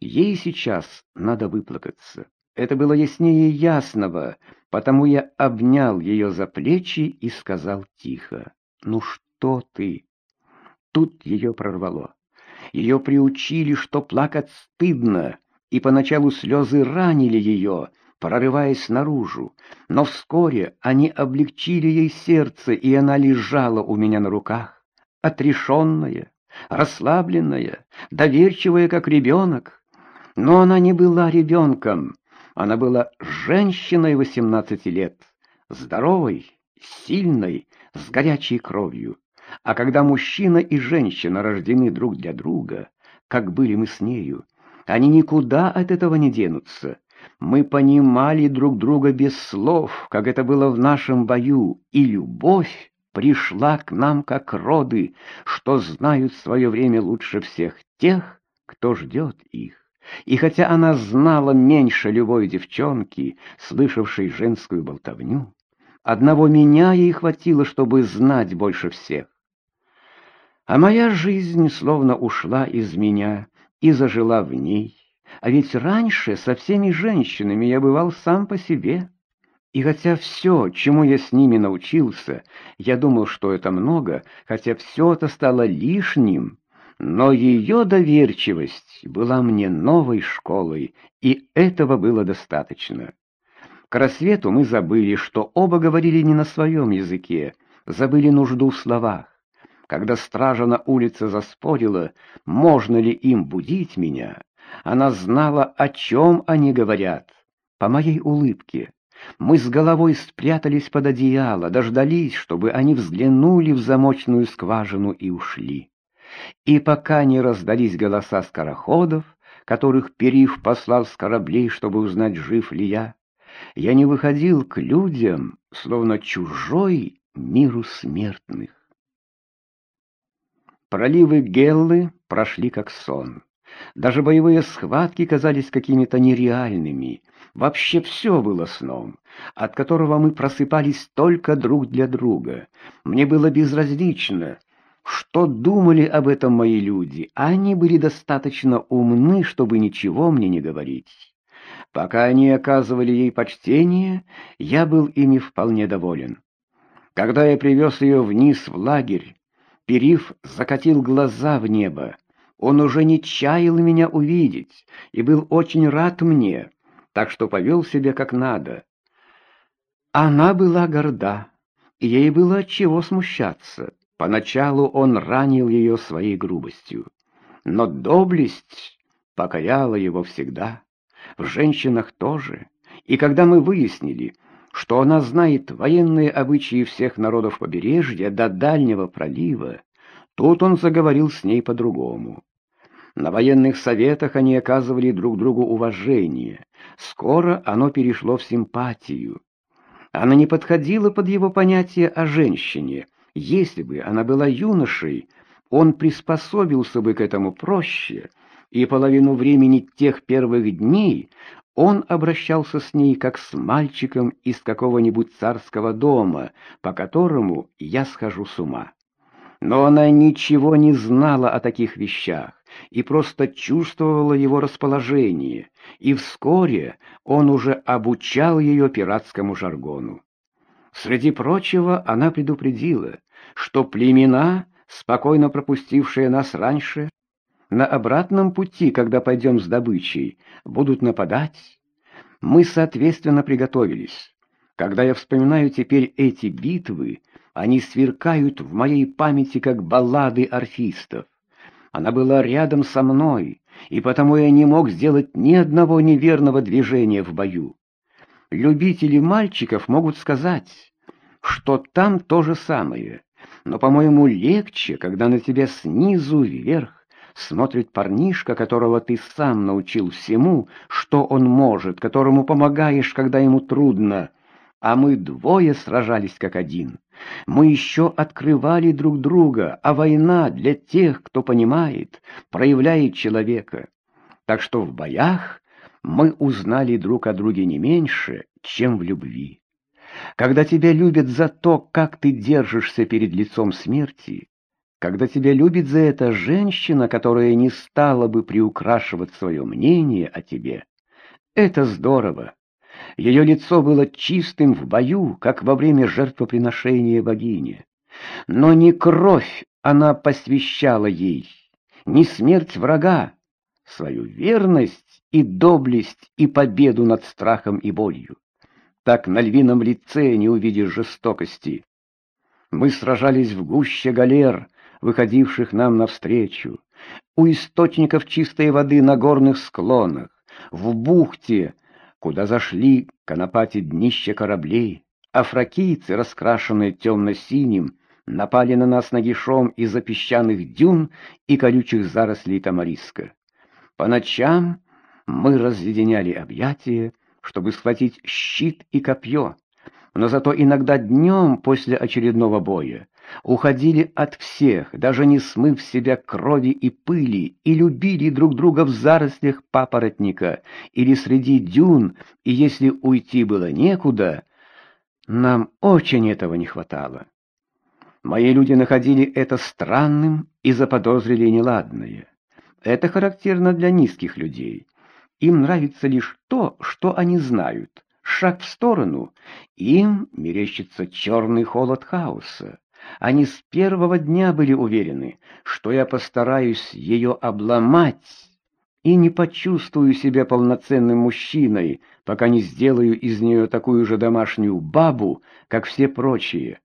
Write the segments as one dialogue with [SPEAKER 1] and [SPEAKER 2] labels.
[SPEAKER 1] Ей сейчас надо выплакаться. Это было яснее ясного, потому я обнял ее за плечи и сказал тихо, «Ну что ты?» Тут ее прорвало. Ее приучили, что плакать стыдно, и поначалу слезы ранили ее, прорываясь наружу, но вскоре они облегчили ей сердце, и она лежала у меня на руках, отрешенная, расслабленная, доверчивая, как ребенок. Но она не была ребенком, она была женщиной 18 лет, здоровой, сильной, с горячей кровью. А когда мужчина и женщина рождены друг для друга, как были мы с нею, они никуда от этого не денутся. Мы понимали друг друга без слов, как это было в нашем бою, и любовь пришла к нам как роды, что знают свое время лучше всех тех, кто ждет их. И хотя она знала меньше любой девчонки, слышавшей женскую болтовню, одного меня ей хватило, чтобы знать больше всех. А моя жизнь словно ушла из меня и зажила в ней. А ведь раньше со всеми женщинами я бывал сам по себе. И хотя все, чему я с ними научился, я думал, что это много, хотя все это стало лишним, но ее доверчивость была мне новой школой, и этого было достаточно. К рассвету мы забыли, что оба говорили не на своем языке, забыли нужду в словах. Когда стража на улице заспорила, можно ли им будить меня, она знала, о чем они говорят. По моей улыбке. Мы с головой спрятались под одеяло, дождались, чтобы они взглянули в замочную скважину и ушли. И пока не раздались голоса скороходов, которых Перив послал с кораблей, чтобы узнать, жив ли я, я не выходил к людям, словно чужой миру смертных. Проливы Геллы прошли как сон. Даже боевые схватки казались какими-то нереальными. Вообще все было сном, от которого мы просыпались только друг для друга. Мне было безразлично, что думали об этом мои люди. Они были достаточно умны, чтобы ничего мне не говорить. Пока они оказывали ей почтение, я был ими вполне доволен. Когда я привез ее вниз в лагерь, Перив закатил глаза в небо. Он уже не чаял меня увидеть и был очень рад мне, так что повел себя как надо. Она была горда, и ей было от чего смущаться. Поначалу он ранил ее своей грубостью, но доблесть покоряла его всегда, в женщинах тоже. И когда мы выяснили, что она знает военные обычаи всех народов побережья до дальнего пролива, тут он заговорил с ней по-другому. На военных советах они оказывали друг другу уважение. Скоро оно перешло в симпатию. Она не подходила под его понятие о женщине. Если бы она была юношей, он приспособился бы к этому проще, и половину времени тех первых дней он обращался с ней как с мальчиком из какого-нибудь царского дома, по которому я схожу с ума. Но она ничего не знала о таких вещах и просто чувствовала его расположение, и вскоре он уже обучал ее пиратскому жаргону. Среди прочего она предупредила, что племена, спокойно пропустившие нас раньше, на обратном пути, когда пойдем с добычей, будут нападать. Мы, соответственно, приготовились. Когда я вспоминаю теперь эти битвы, они сверкают в моей памяти, как баллады орфистов. Она была рядом со мной, и потому я не мог сделать ни одного неверного движения в бою. Любители мальчиков могут сказать, что там то же самое, но, по-моему, легче, когда на тебя снизу вверх смотрит парнишка, которого ты сам научил всему, что он может, которому помогаешь, когда ему трудно. А мы двое сражались как один. Мы еще открывали друг друга, а война для тех, кто понимает, проявляет человека. Так что в боях мы узнали друг о друге не меньше, чем в любви. Когда тебя любят за то, как ты держишься перед лицом смерти, когда тебя любит за это женщина, которая не стала бы приукрашивать свое мнение о тебе, это здорово. Ее лицо было чистым в бою, как во время жертвоприношения богини. Но не кровь она посвящала ей, не смерть врага, свою верность и доблесть и победу над страхом и болью. Так на львином лице не увидишь жестокости. Мы сражались в гуще галер, выходивших нам навстречу, у источников чистой воды на горных склонах, в бухте, куда зашли конопати днища кораблей, а фракийцы, раскрашенные темно-синим, напали на нас нагишом из-за песчаных дюн и колючих зарослей тамариска. По ночам мы разъединяли объятия, чтобы схватить щит и копье, но зато иногда днем после очередного боя уходили от всех, даже не смыв себя крови и пыли, и любили друг друга в зарослях папоротника или среди дюн, и если уйти было некуда, нам очень этого не хватало. Мои люди находили это странным и заподозрили неладное. Это характерно для низких людей. Им нравится лишь то, что они знают. Шаг в сторону. Им мерещится черный холод хаоса. Они с первого дня были уверены, что я постараюсь ее обломать и не почувствую себя полноценным мужчиной, пока не сделаю из нее такую же домашнюю бабу, как все прочие.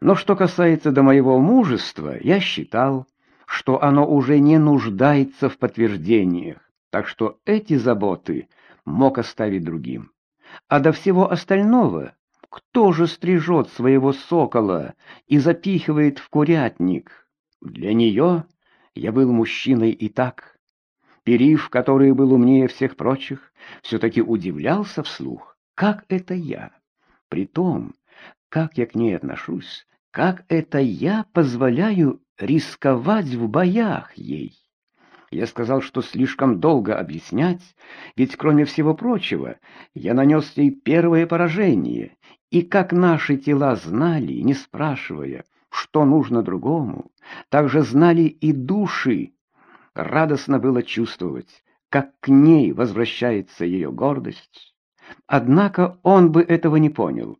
[SPEAKER 1] Но что касается до моего мужества, я считал, что оно уже не нуждается в подтверждениях, так что эти заботы мог оставить другим. А до всего остального кто же стрижет своего сокола и запихивает в курятник? Для нее я был мужчиной и так. Перив, который был умнее всех прочих, все-таки удивлялся вслух, как это я. При том, как я к ней отношусь, как это я позволяю рисковать в боях ей. Я сказал, что слишком долго объяснять, ведь, кроме всего прочего, я нанес ей первое поражение, и как наши тела знали, не спрашивая, что нужно другому, так же знали и души. Радостно было чувствовать, как к ней возвращается ее гордость. Однако он бы этого не понял.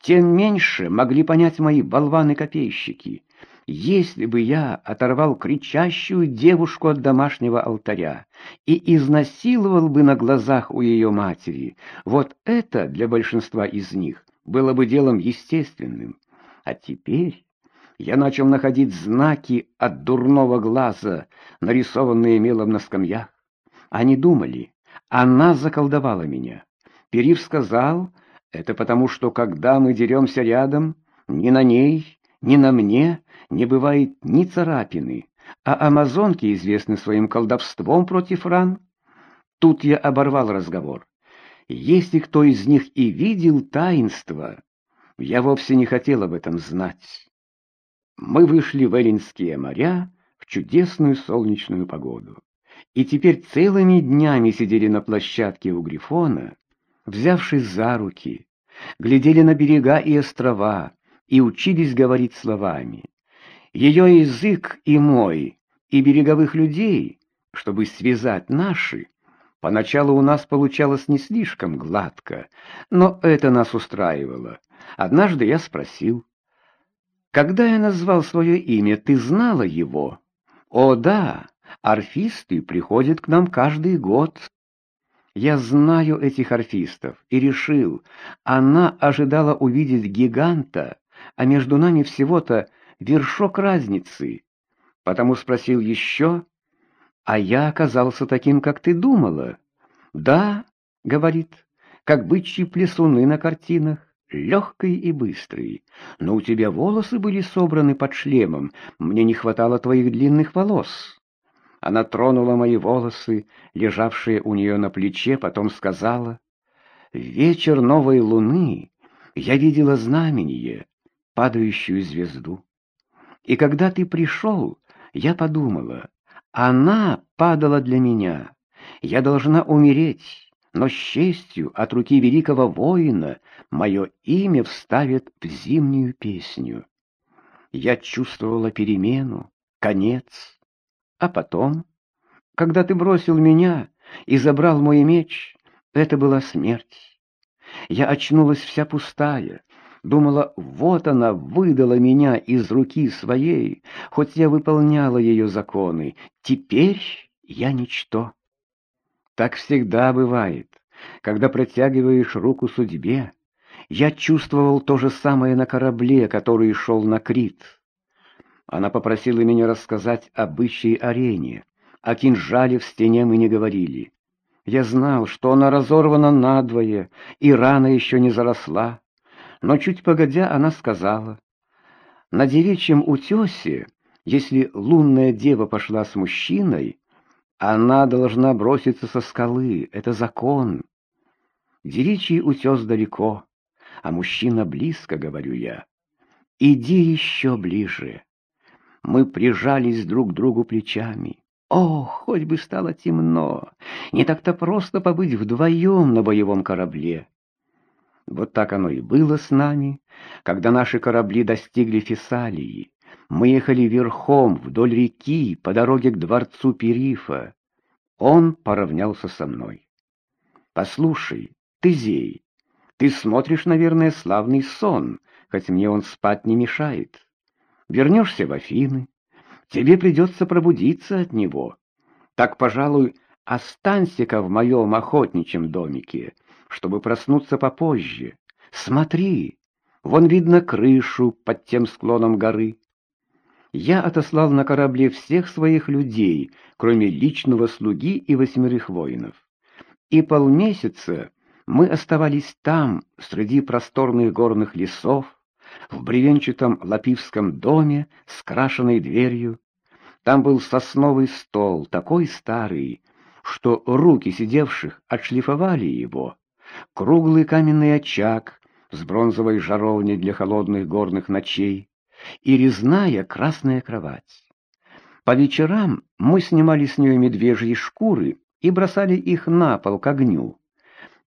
[SPEAKER 1] Тем меньше могли понять мои болваны-копейщики — если бы я оторвал кричащую девушку от домашнего алтаря и изнасиловал бы на глазах у ее матери, вот это для большинства из них было бы делом естественным. А теперь я начал находить знаки от дурного глаза, нарисованные мелом на скамьях. Они думали, она заколдовала меня. Перив сказал, это потому, что когда мы деремся рядом, ни на ней, ни на мне не бывает ни царапины, а амазонки известны своим колдовством против ран. Тут я оборвал разговор. Если кто из них и видел таинство, я вовсе не хотел об этом знать. Мы вышли в Эллинские моря в чудесную солнечную погоду. И теперь целыми днями сидели на площадке у Грифона, взявшись за руки, глядели на берега и острова и учились говорить словами. Ее язык и мой, и береговых людей, чтобы связать наши, поначалу у нас получалось не слишком гладко, но это нас устраивало. Однажды я спросил, «Когда я назвал свое имя, ты знала его?» «О, да, орфисты приходят к нам каждый год». Я знаю этих орфистов и решил, она ожидала увидеть гиганта, а между нами всего-то вершок разницы. Потому спросил еще, а я оказался таким, как ты думала. Да, говорит, как бычьи плесуны на картинах, легкий и быстрый. Но у тебя волосы были собраны под шлемом, мне не хватало твоих длинных волос. Она тронула мои волосы, лежавшие у нее на плече, потом сказала, «Вечер новой луны я видела знамение, падающую звезду. И когда ты пришел, я подумала, она падала для меня. Я должна умереть, но с честью от руки великого воина мое имя вставят в зимнюю песню. Я чувствовала перемену, конец. А потом, когда ты бросил меня и забрал мой меч, это была смерть. Я очнулась вся пустая, думала, вот она выдала меня из руки своей, хоть я выполняла ее законы. Теперь я ничто. Так всегда бывает, когда протягиваешь руку судьбе. Я чувствовал то же самое на корабле, который шел на Крит. Она попросила меня рассказать об бычьей арене. О кинжале в стене мы не говорили. Я знал, что она разорвана надвое, и рана еще не заросла. Но чуть погодя она сказала, «На девичьем утесе, если лунная дева пошла с мужчиной, она должна броситься со скалы, это закон. Девичий утес далеко, а мужчина близко, говорю я. Иди еще ближе. Мы прижались друг к другу плечами. О, хоть бы стало темно, не так-то просто побыть вдвоем на боевом корабле. Вот так оно и было с нами, когда наши корабли достигли Фессалии. Мы ехали верхом вдоль реки по дороге к дворцу Перифа. Он поравнялся со мной. «Послушай, ты зей, ты смотришь, наверное, славный сон, хоть мне он спать не мешает. Вернешься в Афины, тебе придется пробудиться от него. Так, пожалуй, останься-ка в моем охотничьем домике, чтобы проснуться попозже. Смотри, вон видно крышу под тем склоном горы. Я отослал на корабле всех своих людей, кроме личного слуги и восьмерых воинов. И полмесяца мы оставались там, среди просторных горных лесов, в бревенчатом лапивском доме с крашенной дверью. Там был сосновый стол, такой старый, что руки сидевших отшлифовали его, круглый каменный очаг с бронзовой жаровней для холодных горных ночей, и резная красная кровать. По вечерам мы снимали с нее медвежьи шкуры и бросали их на пол к огню.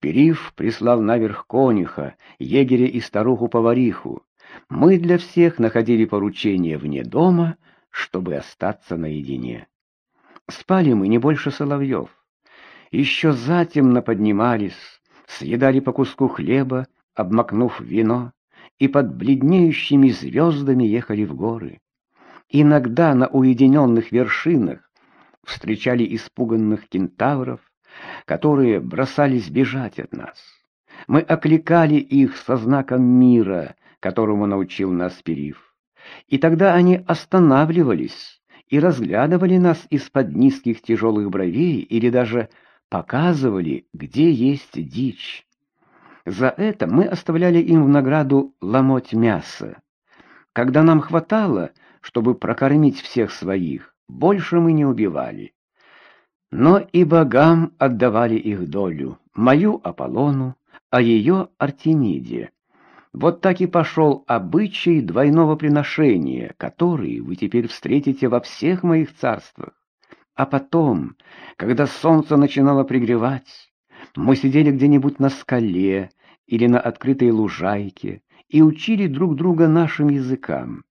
[SPEAKER 1] Перив прислал наверх конюха, егеря и старуху-повариху. Мы для всех находили поручение вне дома, чтобы остаться наедине. Спали мы не больше соловьев. Еще затемно поднимались, съедали по куску хлеба, обмакнув вино, и под бледнеющими звездами ехали в горы. Иногда на уединенных вершинах встречали испуганных кентавров, которые бросались бежать от нас. Мы окликали их со знаком мира, которому научил нас Перив. И тогда они останавливались и разглядывали нас из-под низких тяжелых бровей или даже показывали, где есть дичь. За это мы оставляли им в награду ломоть мяса. Когда нам хватало, чтобы прокормить всех своих, больше мы не убивали. Но и богам отдавали их долю, мою Аполлону, а ее Артемиде. Вот так и пошел обычай двойного приношения, который вы теперь встретите во всех моих царствах. А потом, когда солнце начинало пригревать, мы сидели где-нибудь на скале или на открытой лужайке и учили друг друга нашим языкам,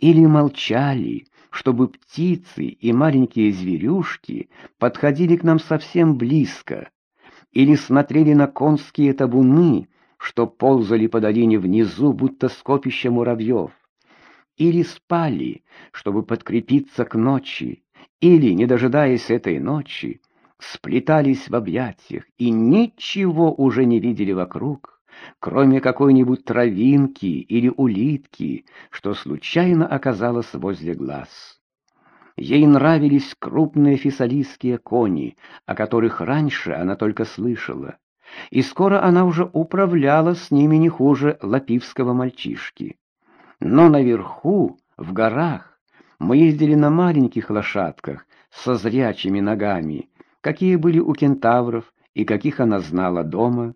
[SPEAKER 1] или молчали, чтобы птицы и маленькие зверюшки подходили к нам совсем близко, или смотрели на конские табуны, что ползали по долине внизу, будто скопище муравьев, или спали, чтобы подкрепиться к ночи, или, не дожидаясь этой ночи, сплетались в объятиях и ничего уже не видели вокруг, кроме какой-нибудь травинки или улитки, что случайно оказалось возле глаз. Ей нравились крупные фессалийские кони, о которых раньше она только слышала, и скоро она уже управляла с ними не хуже лапивского мальчишки. Но наверху, в горах, мы ездили на маленьких лошадках со зрячими ногами, какие были у кентавров и каких она знала дома,